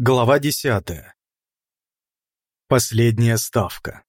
Глава 10. Последняя ставка.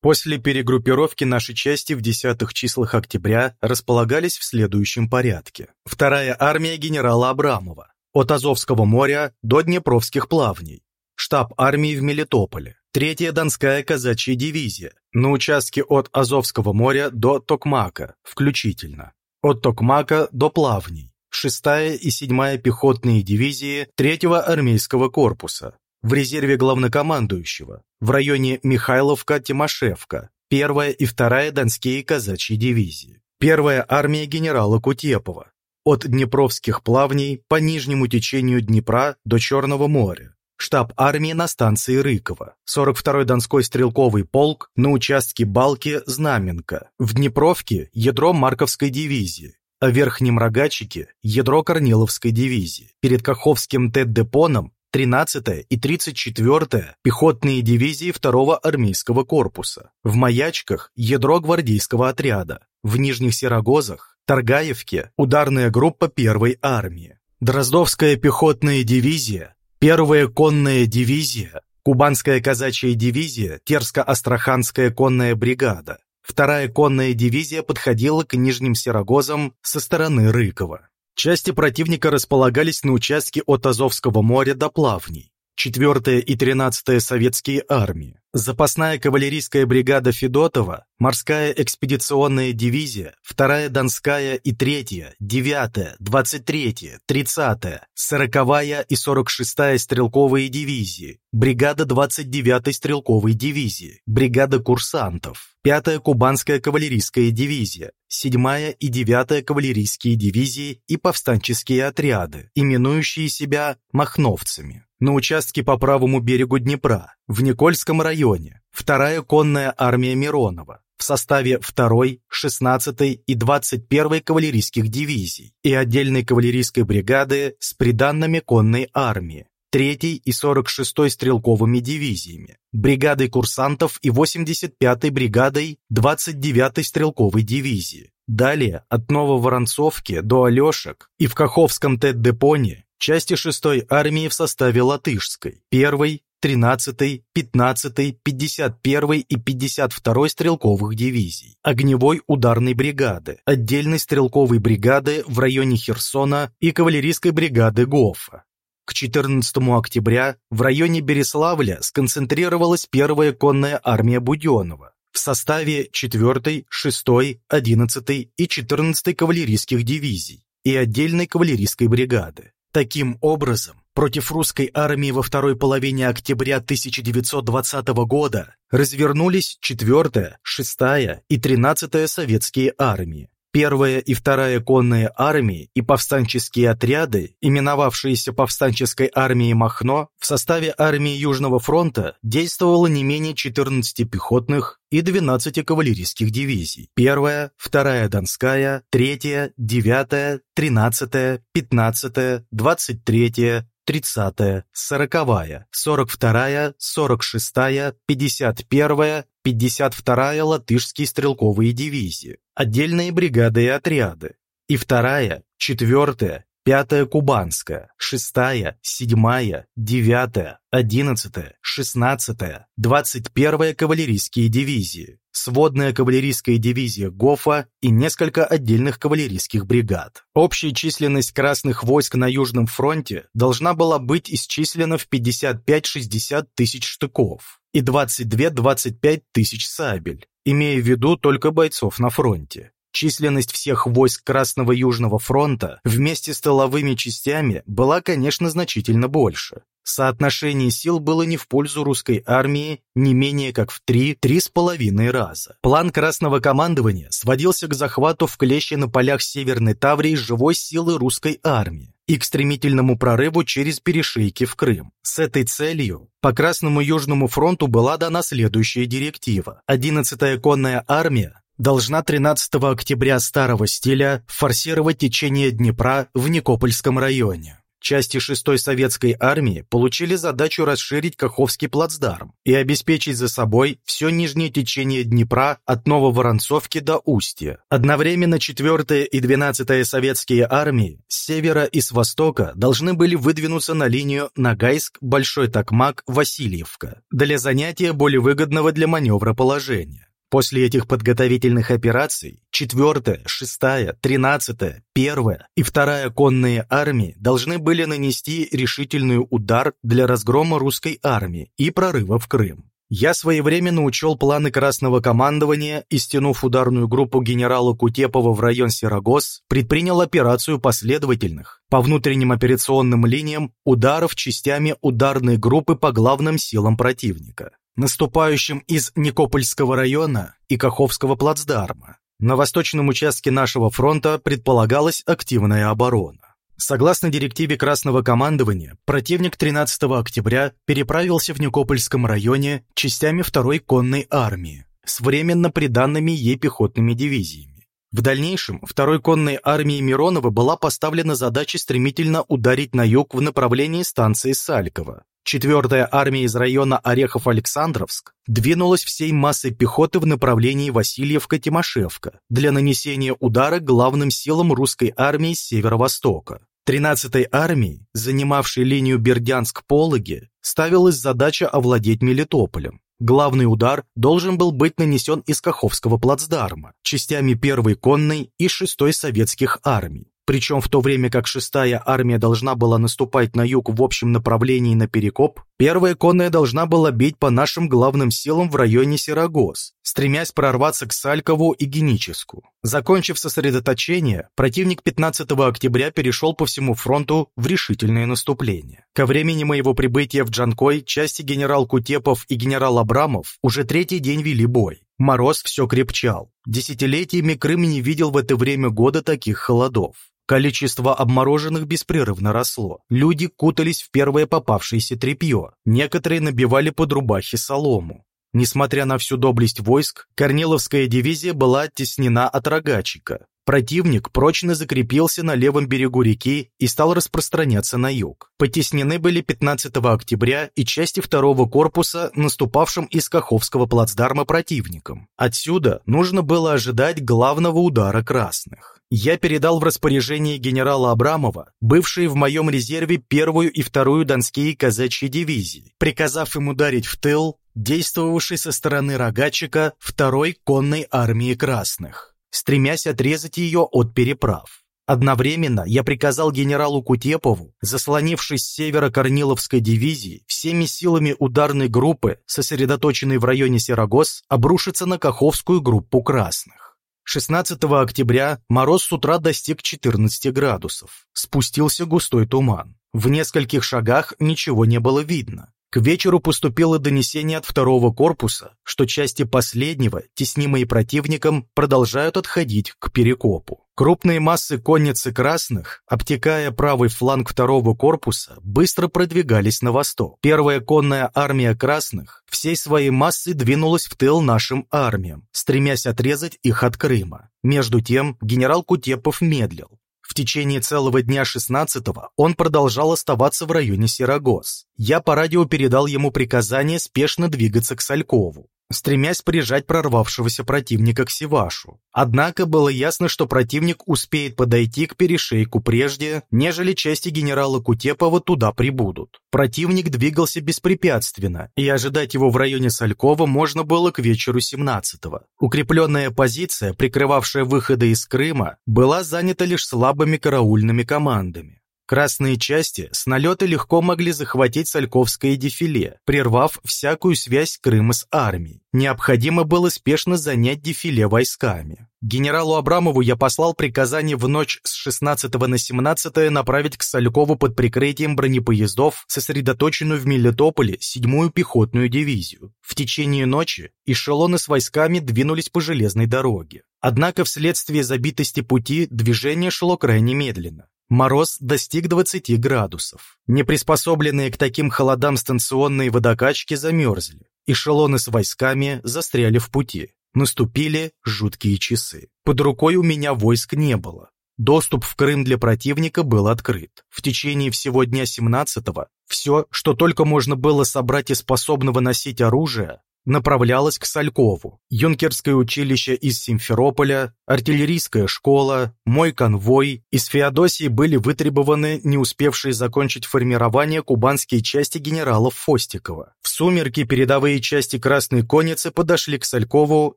После перегруппировки наши части в десятых числах октября располагались в следующем порядке. Вторая армия генерала Абрамова. От Азовского моря до Днепровских плавней. Штаб армии в Мелитополе. Третья Донская казачья дивизия. На участке от Азовского моря до Токмака, включительно. От Токмака до Плавней 6-я и 7-я пехотные дивизии 3-го армейского корпуса в резерве главнокомандующего в районе Михайловка-Тимошевка, 1-я и 2-я Донские казачьи дивизии, 1-я армия генерала Кутепова от Днепровских плавней по нижнему течению Днепра до Черного моря, штаб армии на станции Рыкова, 42-й Донской стрелковый полк на участке Балки-Знаменка, в Днепровке ядро Марковской дивизии, о Верхнем Рогачике ядро Корниловской дивизии. Перед Каховским Тет-Депоном 13-я и 34-я пехотные дивизии 2-го армейского корпуса. В Маячках ядро гвардейского отряда. В Нижних Серогозах, Торгаевке ударная группа 1-й армии. Дроздовская пехотная дивизия, 1-я конная дивизия, Кубанская казачья дивизия, Терско-Астраханская конная бригада, Вторая конная дивизия подходила к Нижним Серогозам со стороны Рыкова. Части противника располагались на участке от Азовского моря до Плавней. 4 и 13 советские армии, запасная кавалерийская бригада Федотова, морская экспедиционная дивизия, 2 Донская и 3 9 23 30 40 и 46 стрелковые дивизии, бригада 29 стрелковой дивизии, бригада курсантов, 5 Кубанская кавалерийская дивизия, 7 и 9 кавалерийские дивизии и повстанческие отряды, именующие себя «махновцами» на участке по правому берегу Днепра, в Никольском районе, вторая конная армия Миронова в составе 2-й, 16-й и 21-й кавалерийских дивизий и отдельной кавалерийской бригады с приданными конной армии, 3-й и 46-й стрелковыми дивизиями, бригадой курсантов и 85-й бригадой 29-й стрелковой дивизии. Далее от Нововоронцовки до Алешек и в Каховском Тет-Депоне части 6-й армии в составе Латышской, 1-й, 13-й, 15-й, 51-й и 52-й стрелковых дивизий, огневой ударной бригады, отдельной стрелковой бригады в районе Херсона и кавалерийской бригады Гофа. К 14 октября в районе Береславля сконцентрировалась первая конная армия Буденова в составе 4-й, 6-й, 11-й и 14-й кавалерийских дивизий и отдельной кавалерийской бригады. Таким образом, против русской армии во второй половине октября 1920 года развернулись 4-я, 6-я и 13-я советские армии. Первая и вторая конные армии и повстанческие отряды, именовавшиеся повстанческой армией Махно, в составе армии Южного фронта действовало не менее 14 пехотных и 12 кавалерийских дивизий. Первая, вторая Донская, третья, девятая, тринадцатая, пятнадцатая, двадцать третья, тридцатая, сороковая, сорок вторая, сорок шестая, пятьдесят первая, пятьдесят вторая латышские стрелковые дивизии, отдельные бригады и отряды, и вторая, четвертая, пятая кубанская, шестая, седьмая, девятая, одиннадцатая, шестнадцатая, двадцать первая кавалерийские дивизии, сводная кавалерийская дивизия Гофа и несколько отдельных кавалерийских бригад. Общая численность красных войск на Южном фронте должна была быть исчислена в 55-60 тысяч штыков и 22-25 тысяч сабель, имея в виду только бойцов на фронте. Численность всех войск Красного Южного фронта вместе с тыловыми частями была, конечно, значительно больше. Соотношение сил было не в пользу русской армии не менее как в три-три с половиной раза. План Красного командования сводился к захвату в клещи на полях Северной Таврии живой силы русской армии и к стремительному прорыву через перешейки в Крым. С этой целью по Красному Южному фронту была дана следующая директива. 11-я конная армия должна 13 октября старого стиля форсировать течение Днепра в Никопольском районе. части 6-й советской армии получили задачу расширить Каховский плацдарм и обеспечить за собой все нижнее течение Днепра от Нововоронцовки до Устья. Одновременно 4-я и 12-я советские армии с севера и с востока должны были выдвинуться на линию Ногайск, Большой Токмак, Васильевка для занятия более выгодного для маневра положения. После этих подготовительных операций 4-я, 6-я, 13-я, 1-я и 2-я конные армии должны были нанести решительный удар для разгрома русской армии и прорыва в Крым. Я своевременно учел планы Красного командования и, стянув ударную группу генерала Кутепова в район Сирогос, предпринял операцию последовательных, по внутренним операционным линиям, ударов частями ударной группы по главным силам противника наступающим из Никопольского района и Каховского плацдарма. На восточном участке нашего фронта предполагалась активная оборона. Согласно директиве Красного командования, противник 13 октября переправился в Никопольском районе частями 2-й конной армии с временно приданными ей пехотными дивизиями. В дальнейшем 2-й конной армии Миронова была поставлена задача стремительно ударить на юг в направлении станции Салькова, Четвертая армия из района Орехов-Александровск двинулась всей массой пехоты в направлении Васильевка-Тимошевка для нанесения удара главным силам русской армии с северо-востока. 13-й армии, занимавшей линию Бердянск-Пологи, ставилась задача овладеть Мелитополем. Главный удар должен был быть нанесен из Каховского плацдарма, частями 1-й конной и 6-й советских армий. Причем в то время как шестая армия должна была наступать на юг в общем направлении на Перекоп, первая конная должна была бить по нашим главным силам в районе Сирогоз, стремясь прорваться к Салькову и Геническу. Закончив сосредоточение, противник 15 октября перешел по всему фронту в решительное наступление. Ко времени моего прибытия в Джанкой части генерал Кутепов и генерал Абрамов уже третий день вели бой. Мороз все крепчал. Десятилетиями Крым не видел в это время года таких холодов. Количество обмороженных беспрерывно росло. Люди кутались в первое попавшееся тряпье. Некоторые набивали под рубахи солому. Несмотря на всю доблесть войск, Корниловская дивизия была оттеснена от Рогачика. Противник прочно закрепился на левом берегу реки и стал распространяться на юг. Потеснены были 15 октября и части второго корпуса, наступавшим из Каховского плацдарма противником. Отсюда нужно было ожидать главного удара красных. Я передал в распоряжение генерала Абрамова, бывшие в моем резерве первую и вторую донские казачьи дивизии, приказав им ударить в тыл, действовавший со стороны Рогачика второй конной армии красных стремясь отрезать ее от переправ. Одновременно я приказал генералу Кутепову, заслонившись с севера Корниловской дивизии, всеми силами ударной группы, сосредоточенной в районе Серогос, обрушиться на Каховскую группу красных. 16 октября мороз с утра достиг 14 градусов. Спустился густой туман. В нескольких шагах ничего не было видно. К вечеру поступило донесение от второго корпуса, что части последнего, теснимые противником, продолжают отходить к Перекопу. Крупные массы конницы красных, обтекая правый фланг второго корпуса, быстро продвигались на восток. Первая конная армия красных всей своей массой двинулась в тыл нашим армиям, стремясь отрезать их от Крыма. Между тем генерал Кутепов медлил. В течение целого дня 16-го он продолжал оставаться в районе Сирогоз. Я по радио передал ему приказание спешно двигаться к Салькову стремясь прижать прорвавшегося противника к Севашу. Однако было ясно, что противник успеет подойти к перешейку прежде, нежели части генерала Кутепова туда прибудут. Противник двигался беспрепятственно, и ожидать его в районе Салькова можно было к вечеру 17-го. Укрепленная позиция, прикрывавшая выходы из Крыма, была занята лишь слабыми караульными командами. Красные части с налета легко могли захватить Сальковское дефиле, прервав всякую связь Крыма с армией. Необходимо было спешно занять дефиле войсками. Генералу Абрамову я послал приказание в ночь с 16 на 17 направить к Салькову под прикрытием бронепоездов сосредоточенную в Мелитополе седьмую пехотную дивизию. В течение ночи эшелоны с войсками двинулись по железной дороге. Однако вследствие забитости пути движение шло крайне медленно. Мороз достиг 20 градусов. Неприспособленные к таким холодам станционные водокачки замерзли. Эшелоны с войсками застряли в пути. Наступили жуткие часы. Под рукой у меня войск не было. Доступ в Крым для противника был открыт. В течение всего дня 17-го все, что только можно было собрать и способного носить оружие, направлялась к Салькову. Юнкерское училище из Симферополя, артиллерийская школа, мой конвой. Из Феодосии были вытребованы не успевшие закончить формирование кубанские части генералов Фостикова. В сумерки передовые части Красной Конницы подошли к Салькову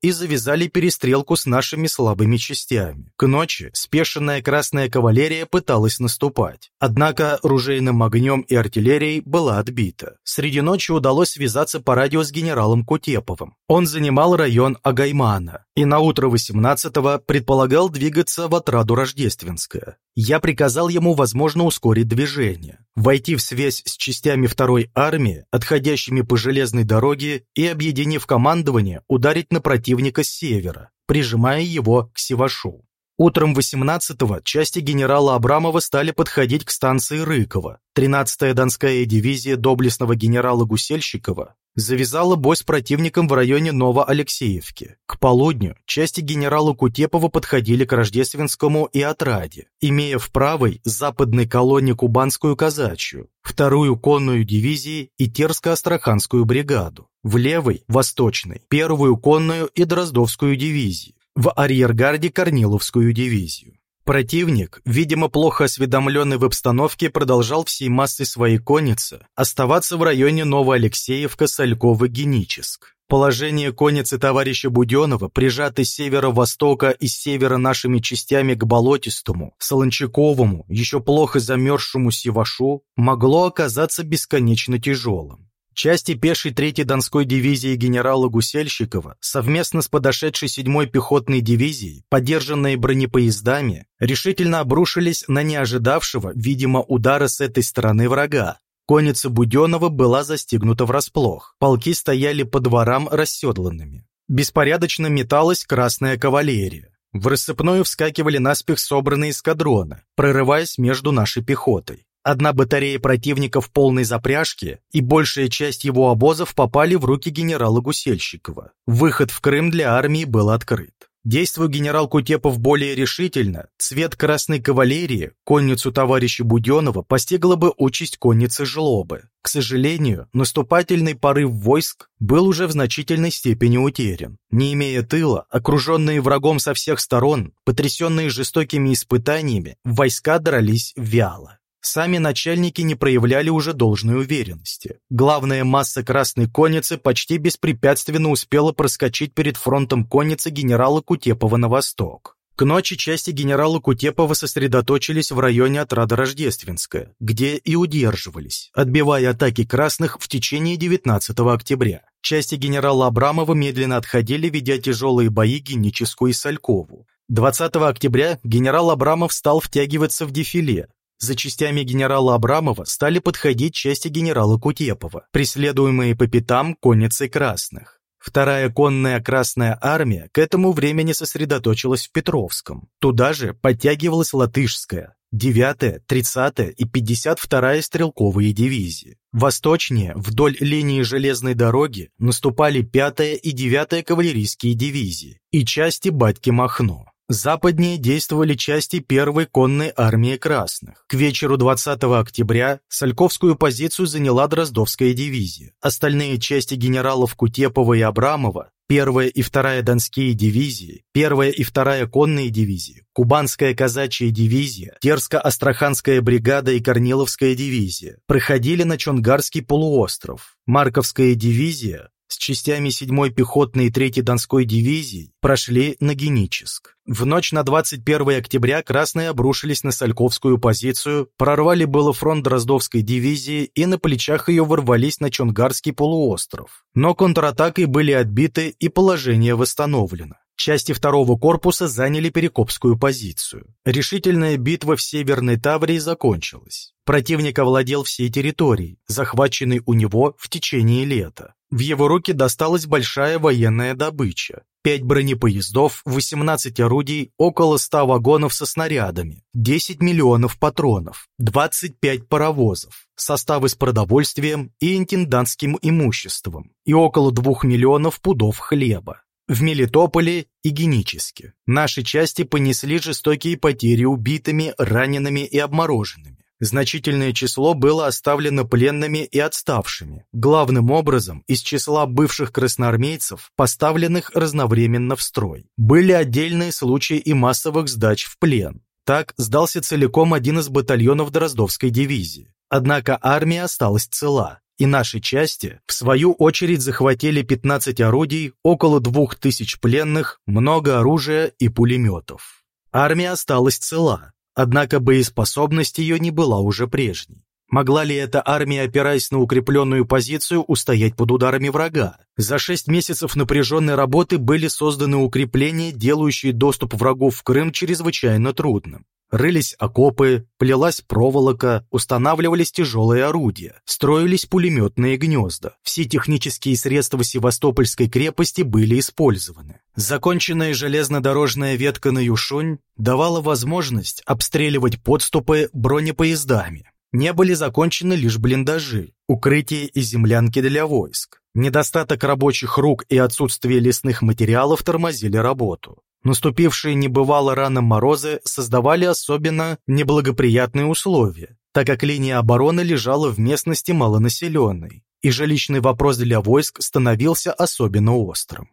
и завязали перестрелку с нашими слабыми частями. К ночи спешенная Красная кавалерия пыталась наступать. Однако ружейным огнем и артиллерией была отбита. Среди ночи удалось связаться по радио с генералом Кутеповым. Он занимал район Агаймана и на утро 18-го предполагал двигаться в отраду Рождественское. Я приказал ему, возможно, ускорить движение, войти в связь с частями второй армии, отходящими по железной дороге и, объединив командование, ударить на противника с севера, прижимая его к Севашу. Утром 18-го части генерала Абрамова стали подходить к станции Рыкова. 13-я Донская дивизия доблестного генерала Гусельщикова завязала бой с противником в районе Новоалексеевки. К полудню части генерала Кутепова подходили к Рождественскому и Отраде, имея в правой западной колонне Кубанскую казачью, вторую конную дивизии и Терско-Астраханскую бригаду, в левой, восточной, первую конную и Дроздовскую дивизии, в арьергарде Корниловскую дивизию. Противник, видимо, плохо осведомленный в обстановке, продолжал всей массой своей конницы оставаться в районе Новоалексеевка, Салькова, Геническ. Положение конницы товарища Буденова, прижатой с северо-востока и с севера нашими частями к Болотистому, Солончаковому, еще плохо замерзшему Севашу, могло оказаться бесконечно тяжелым. Части пешей 3-й Донской дивизии генерала Гусельщикова совместно с подошедшей 7-й пехотной дивизией, поддержанные бронепоездами, решительно обрушились на неожидавшего, видимо, удара с этой стороны врага. Конница Буденова была застигнута врасплох. Полки стояли по дворам расседланными. Беспорядочно металась красная кавалерия. В рассыпную вскакивали наспех собранные эскадроны, прорываясь между нашей пехотой. Одна батарея противника в полной запряжке и большая часть его обозов попали в руки генерала Гусельщикова. Выход в Крым для армии был открыт. Действуя генерал Кутепов более решительно, цвет красной кавалерии, конницу товарища Буденова, постигла бы участь конницы Жлобы. К сожалению, наступательный порыв войск был уже в значительной степени утерян. Не имея тыла, окруженные врагом со всех сторон, потрясенные жестокими испытаниями, войска дрались вяло. Сами начальники не проявляли уже должной уверенности. Главная масса Красной Конницы почти беспрепятственно успела проскочить перед фронтом конницы генерала Кутепова на восток. К ночи части генерала Кутепова сосредоточились в районе отрада Рождественская, где и удерживались, отбивая атаки красных в течение 19 октября. Части генерала Абрамова медленно отходили, ведя тяжелые бои Геническу и Салькову. 20 октября генерал Абрамов стал втягиваться в дефиле, за частями генерала Абрамова стали подходить части генерала Кутепова, преследуемые по пятам конницей красных. Вторая конная Красная армия к этому времени сосредоточилась в Петровском. Туда же подтягивалась Латышская, 9-я, 30-я и 52-я стрелковые дивизии. Восточнее, вдоль линии железной дороги, наступали 5-я и 9-я кавалерийские дивизии и части Батьки-Махно. Западнее действовали части первой конной армии красных. К вечеру 20 октября Сальковскую позицию заняла Дроздовская дивизия. Остальные части генералов Кутепова и Абрамова, первая и вторая Донские дивизии, первая и вторая конные дивизии, Кубанская казачья дивизия, Терско-Астраханская бригада и Корниловская дивизия проходили на Чонгарский полуостров. Марковская дивизия с частями 7-й пехотной и 3-й Донской дивизии прошли на Геническ. В ночь на 21 октября красные обрушились на Сальковскую позицию, прорвали было фронт Дроздовской дивизии и на плечах ее ворвались на Чонгарский полуостров. Но контратакой были отбиты и положение восстановлено. Части второго корпуса заняли Перекопскую позицию. Решительная битва в Северной Таврии закончилась. Противник овладел всей территорией, захваченной у него в течение лета. В его руки досталась большая военная добыча. 5 бронепоездов, 18 орудий, около 100 вагонов со снарядами, 10 миллионов патронов, 25 паровозов, составы с продовольствием и интендантским имуществом и около 2 миллионов пудов хлеба. в Мелитополе и Геническе. Наши части понесли жестокие потери убитыми, ранеными и обмороженными. Значительное число было оставлено пленными и отставшими, главным образом из числа бывших красноармейцев, поставленных разновременно в строй. Были отдельные случаи и массовых сдач в плен. Так сдался целиком один из батальонов Дроздовской дивизии. Однако армия осталась цела, и наши части, в свою очередь, захватили 15 орудий, около 2000 пленных, много оружия и пулеметов. Армия осталась цела, однако боеспособность ее не была уже прежней. Могла ли эта армия, опираясь на укрепленную позицию, устоять под ударами врага? За шесть месяцев напряженной работы были созданы укрепления, делающие доступ врагов в Крым чрезвычайно трудным. Рылись окопы, плелась проволока, устанавливались тяжелые орудия, строились пулеметные гнезда. Все технические средства Севастопольской крепости были использованы. Законченная железнодорожная ветка на Юшунь давала возможность обстреливать подступы бронепоездами. Не были закончены лишь блиндажи, укрытия и землянки для войск. Недостаток рабочих рук и отсутствие лесных материалов тормозили работу. Наступившие небывало рано морозы создавали особенно неблагоприятные условия, так как линия обороны лежала в местности малонаселенной, и жилищный вопрос для войск становился особенно острым.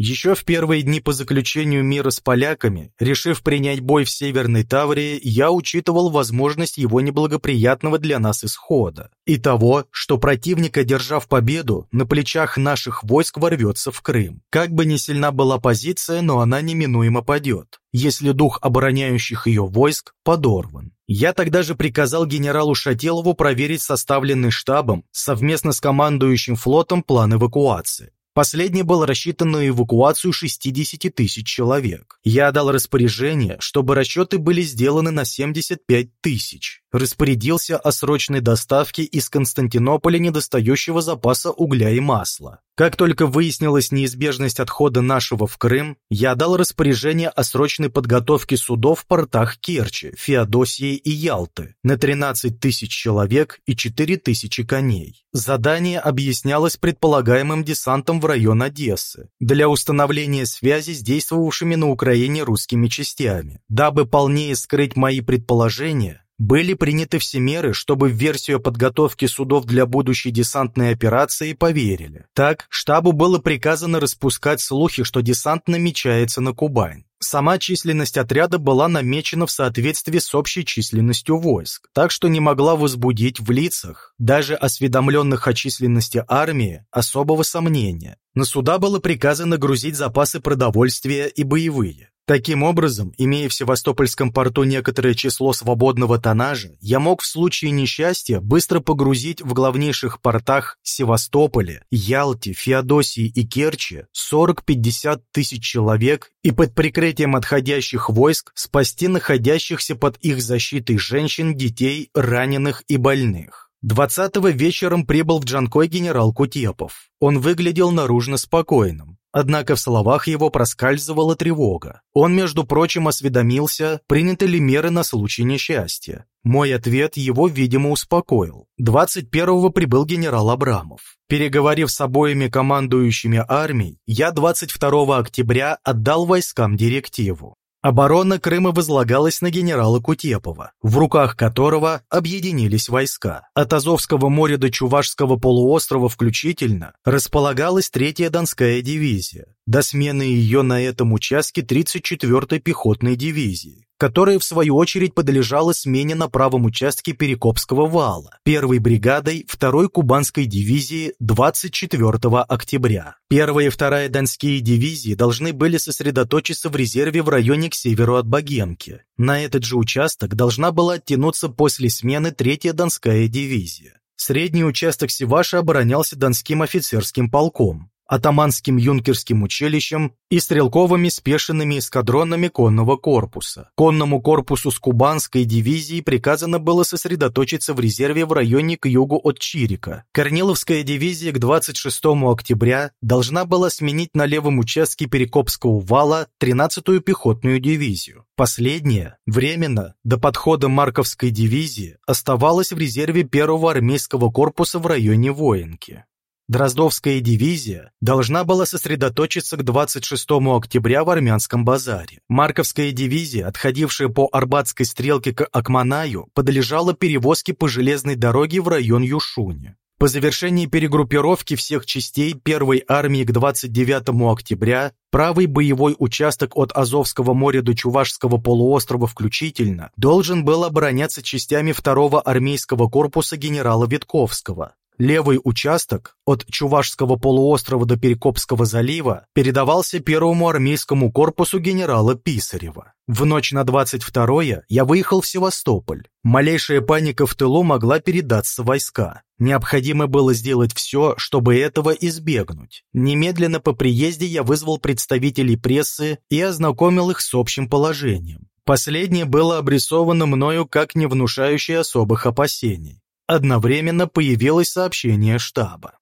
Еще в первые дни по заключению мира с поляками, решив принять бой в Северной Таврии, я учитывал возможность его неблагоприятного для нас исхода и того, что противник, одержав победу, на плечах наших войск ворвется в Крым. Как бы ни сильна была позиция, но она неминуемо падет, если дух обороняющих ее войск подорван. Я тогда же приказал генералу Шатилову проверить составленный штабом совместно с командующим флотом план эвакуации. Последний был рассчитан на эвакуацию 60 тысяч человек. Я дал распоряжение, чтобы расчеты были сделаны на 75 тысяч. Распорядился о срочной доставке из Константинополя недостающего запаса угля и масла. Как только выяснилась неизбежность отхода нашего в Крым, я дал распоряжение о срочной подготовке судов в портах Керчи, Феодосии и Ялты на 13 тысяч человек и 4 тысячи коней. Задание объяснялось предполагаемым десантом в район Одессы для установления связи с действовавшими на Украине русскими частями. Дабы полнее скрыть мои предположения, были приняты все меры, чтобы в версию подготовки судов для будущей десантной операции поверили. Так, штабу было приказано распускать слухи, что десант намечается на Кубань. Сама численность отряда была намечена в соответствии с общей численностью войск, так что не могла возбудить в лицах, даже осведомленных о численности армии, особого сомнения. На суда было приказано грузить запасы продовольствия и боевые. Таким образом, имея в Севастопольском порту некоторое число свободного тоннажа, я мог в случае несчастья быстро погрузить в главнейших портах Севастополя, Ялте, Феодосии и Керчи 40-50 тысяч человек и под прикрытием отходящих войск спасти находящихся под их защитой женщин, детей, раненых и больных. 20-го вечером прибыл в Джанкой генерал Кутепов. Он выглядел наружно спокойным. Однако в словах его проскальзывала тревога. Он, между прочим, осведомился, приняты ли меры на случай несчастья. Мой ответ его, видимо, успокоил. 21-го прибыл генерал Абрамов. Переговорив с обоими командующими армией, я 22 октября отдал войскам директиву. Оборона Крыма возлагалась на генерала Кутепова, в руках которого объединились войска. От Азовского моря до Чувашского полуострова включительно располагалась третья Донская дивизия, до смены ее на этом участке 34-й пехотной дивизии которая в свою очередь подлежала смене на правом участке Перекопского вала, первой бригадой второй Кубанской дивизии 24 октября. Первая и вторая Донские дивизии должны были сосредоточиться в резерве в районе к северу от Богемки. На этот же участок должна была оттянуться после смены третья Донская дивизия. Средний участок Севаша оборонялся Донским офицерским полком атаманским юнкерским училищем и стрелковыми спешенными эскадронами конного корпуса. Конному корпусу с Кубанской дивизии приказано было сосредоточиться в резерве в районе к югу от Чирика. Корниловская дивизия к 26 октября должна была сменить на левом участке Перекопского вала 13-ю пехотную дивизию. Последняя, временно, до подхода Марковской дивизии, оставалась в резерве 1-го армейского корпуса в районе Воинки. Дроздовская дивизия должна была сосредоточиться к 26 октября в Армянском базаре. Марковская дивизия, отходившая по Арбатской стрелке к Акманаю, подлежала перевозке по железной дороге в район Юшуни. По завершении перегруппировки всех частей первой армии к 29 октября правый боевой участок от Азовского моря до Чувашского полуострова включительно должен был обороняться частями второго армейского корпуса генерала Витковского. Левый участок от Чувашского полуострова до Перекопского залива передавался первому армейскому корпусу генерала Писарева. В ночь на 22-е я выехал в Севастополь. Малейшая паника в тылу могла передаться войска. Необходимо было сделать все, чтобы этого избегнуть. Немедленно по приезде я вызвал представителей прессы и ознакомил их с общим положением. Последнее было обрисовано мною как не внушающее особых опасений. Одновременно появилось сообщение штаба.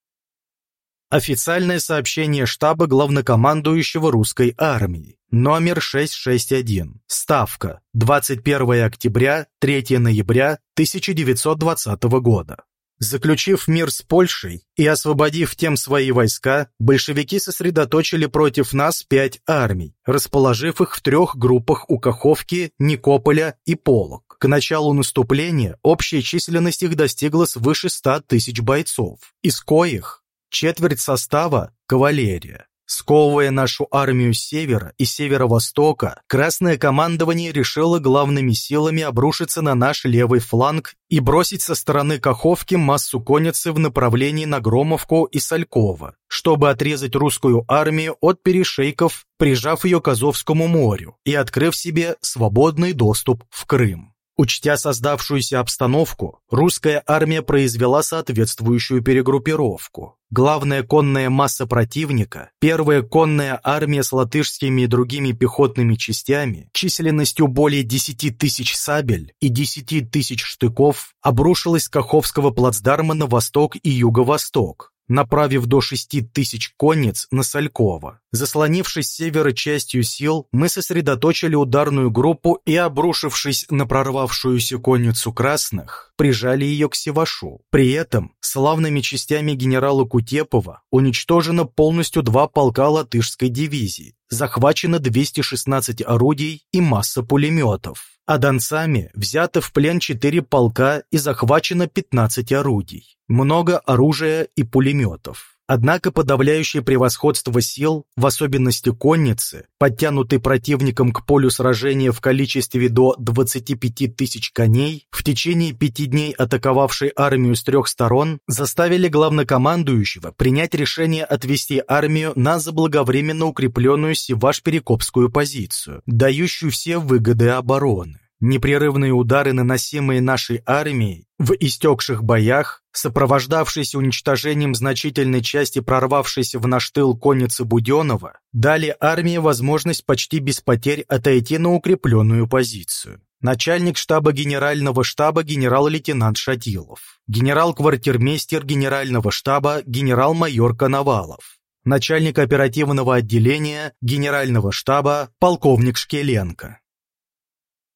Официальное сообщение штаба главнокомандующего русской армии. Номер 661. Ставка. 21 октября, 3 ноября 1920 года. Заключив мир с Польшей и освободив тем свои войска, большевики сосредоточили против нас пять армий, расположив их в трех группах у Каховки, Никополя и Полок. К началу наступления общая численность их достигла свыше 100 тысяч бойцов, из коих четверть состава – кавалерия. Сковывая нашу армию с севера и северо-востока, Красное командование решило главными силами обрушиться на наш левый фланг и бросить со стороны Каховки массу конницы в направлении на Громовку и Салькова, чтобы отрезать русскую армию от перешейков, прижав ее к Азовскому морю и открыв себе свободный доступ в Крым. Учтя создавшуюся обстановку, русская армия произвела соответствующую перегруппировку. Главная конная масса противника, первая конная армия с латышскими и другими пехотными частями, численностью более 10 тысяч сабель и 10 тысяч штыков, обрушилась с Каховского плацдарма на восток и юго-восток, направив до 6 тысяч конниц на Салькова. Заслонившись севера частью сил, мы сосредоточили ударную группу и, обрушившись на прорвавшуюся конницу красных, прижали ее к Севашу. При этом славными частями генерала Кутепова уничтожено полностью два полка латышской дивизии, захвачено 216 орудий и масса пулеметов а донцами взято в плен 4 полка и захвачено 15 орудий, много оружия и пулеметов. Однако подавляющее превосходство сил, в особенности конницы, подтянутой противником к полю сражения в количестве до 25 тысяч коней, в течение пяти дней атаковавшей армию с трех сторон, заставили главнокомандующего принять решение отвести армию на заблаговременно укрепленную Севаш-Перекопскую позицию, дающую все выгоды обороны. Непрерывные удары, наносимые нашей армией в истекших боях, сопровождавшиеся уничтожением значительной части прорвавшейся в наш тыл конницы Буденова, дали армии возможность почти без потерь отойти на укрепленную позицию. Начальник штаба генерального штаба генерал-лейтенант Шатилов, генерал-квартирмейстер генерального штаба генерал-майор Коновалов, начальник оперативного отделения генерального штаба полковник Шкеленко.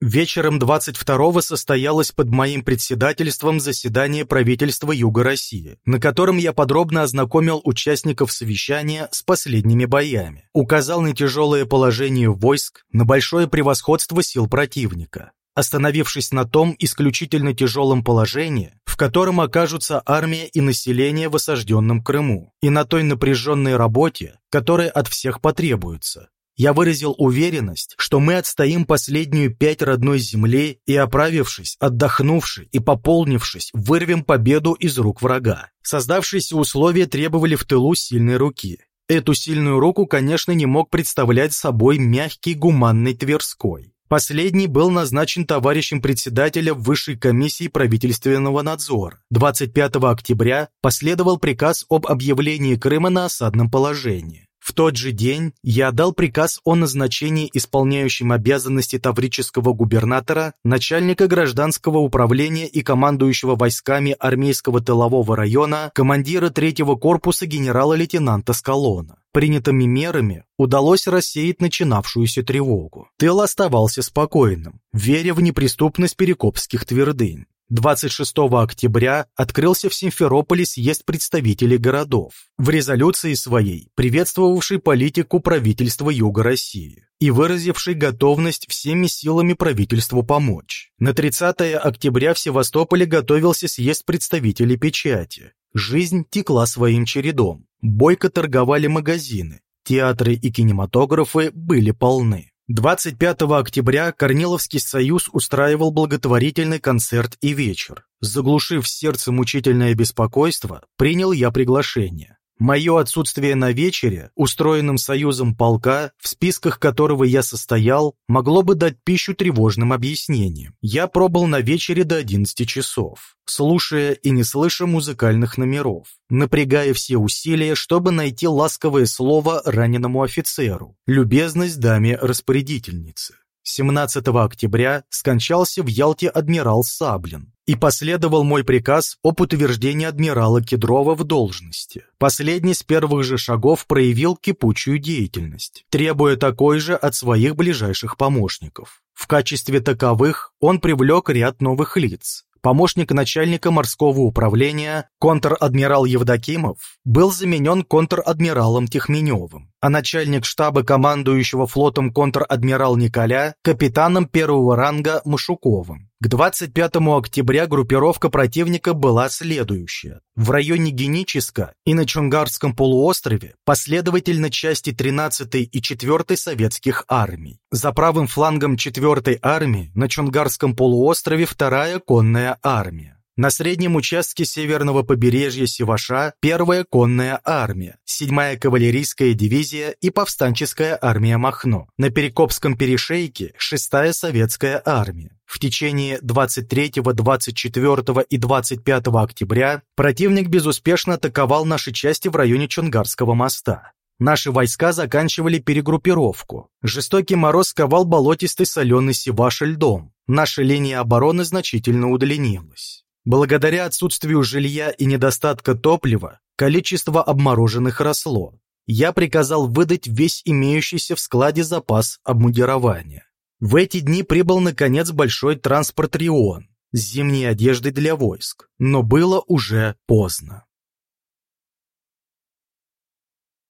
Вечером 22-го состоялось под моим председательством заседание правительства Юга России, на котором я подробно ознакомил участников совещания с последними боями, указал на тяжелое положение войск, на большое превосходство сил противника, остановившись на том исключительно тяжелом положении, в котором окажутся армия и население в осажденном Крыму, и на той напряженной работе, которая от всех потребуется, я выразил уверенность, что мы отстоим последнюю пять родной земли и, оправившись, отдохнувши и пополнившись, вырвем победу из рук врага. Создавшиеся условия требовали в тылу сильной руки. Эту сильную руку, конечно, не мог представлять собой мягкий гуманный Тверской. Последний был назначен товарищем председателя Высшей комиссии правительственного надзора. 25 октября последовал приказ об объявлении Крыма на осадном положении. В тот же день я дал приказ о назначении исполняющим обязанности таврического губернатора, начальника гражданского управления и командующего войсками армейского тылового района, командира третьего корпуса генерала-лейтенанта Скалона. Принятыми мерами удалось рассеять начинавшуюся тревогу. Тыл оставался спокойным, веря в неприступность перекопских твердынь. 26 октября открылся в Симферополе съезд представителей городов, в резолюции своей приветствовавший политику правительства Юга России и выразивший готовность всеми силами правительству помочь. На 30 октября в Севастополе готовился съезд представителей печати. Жизнь текла своим чередом. Бойко торговали магазины, театры и кинематографы были полны. 25 октября Корниловский союз устраивал благотворительный концерт и вечер. Заглушив сердце мучительное беспокойство, принял я приглашение. Мое отсутствие на вечере, устроенном союзом полка, в списках которого я состоял, могло бы дать пищу тревожным объяснениям. Я пробыл на вечере до 11 часов, слушая и не слыша музыкальных номеров, напрягая все усилия, чтобы найти ласковое слово раненому офицеру, любезность даме-распорядительнице. 17 октября скончался в Ялте адмирал Саблин, и последовал мой приказ об утверждении адмирала Кедрова в должности. Последний с первых же шагов проявил кипучую деятельность, требуя такой же от своих ближайших помощников. В качестве таковых он привлек ряд новых лиц, помощник начальника морского управления, контр-адмирал Евдокимов, был заменен контр-адмиралом Техменевым, а начальник штаба командующего флотом контр-адмирал Николя капитаном первого ранга Машуковым. К 25 октября группировка противника была следующая. В районе Геническа и на Чунгарском полуострове последовательно части 13 и 4 советских армий. За правым флангом 4 армии на Чунгарском полуострове 2 конная армия. На среднем участке северного побережья Севаша первая конная армия, 7-я кавалерийская дивизия и повстанческая армия Махно. На Перекопском перешейке 6-я советская армия. В течение 23, 24 и 25 октября противник безуспешно атаковал наши части в районе Чунгарского моста. Наши войска заканчивали перегруппировку. Жестокий мороз сковал болотистый соленый Севаш льдом. Наша линия обороны значительно удлинилась. Благодаря отсутствию жилья и недостатка топлива, количество обмороженных росло. Я приказал выдать весь имеющийся в складе запас обмундирования. В эти дни прибыл, наконец, большой транспорт «Рион» с зимней одеждой для войск, но было уже поздно.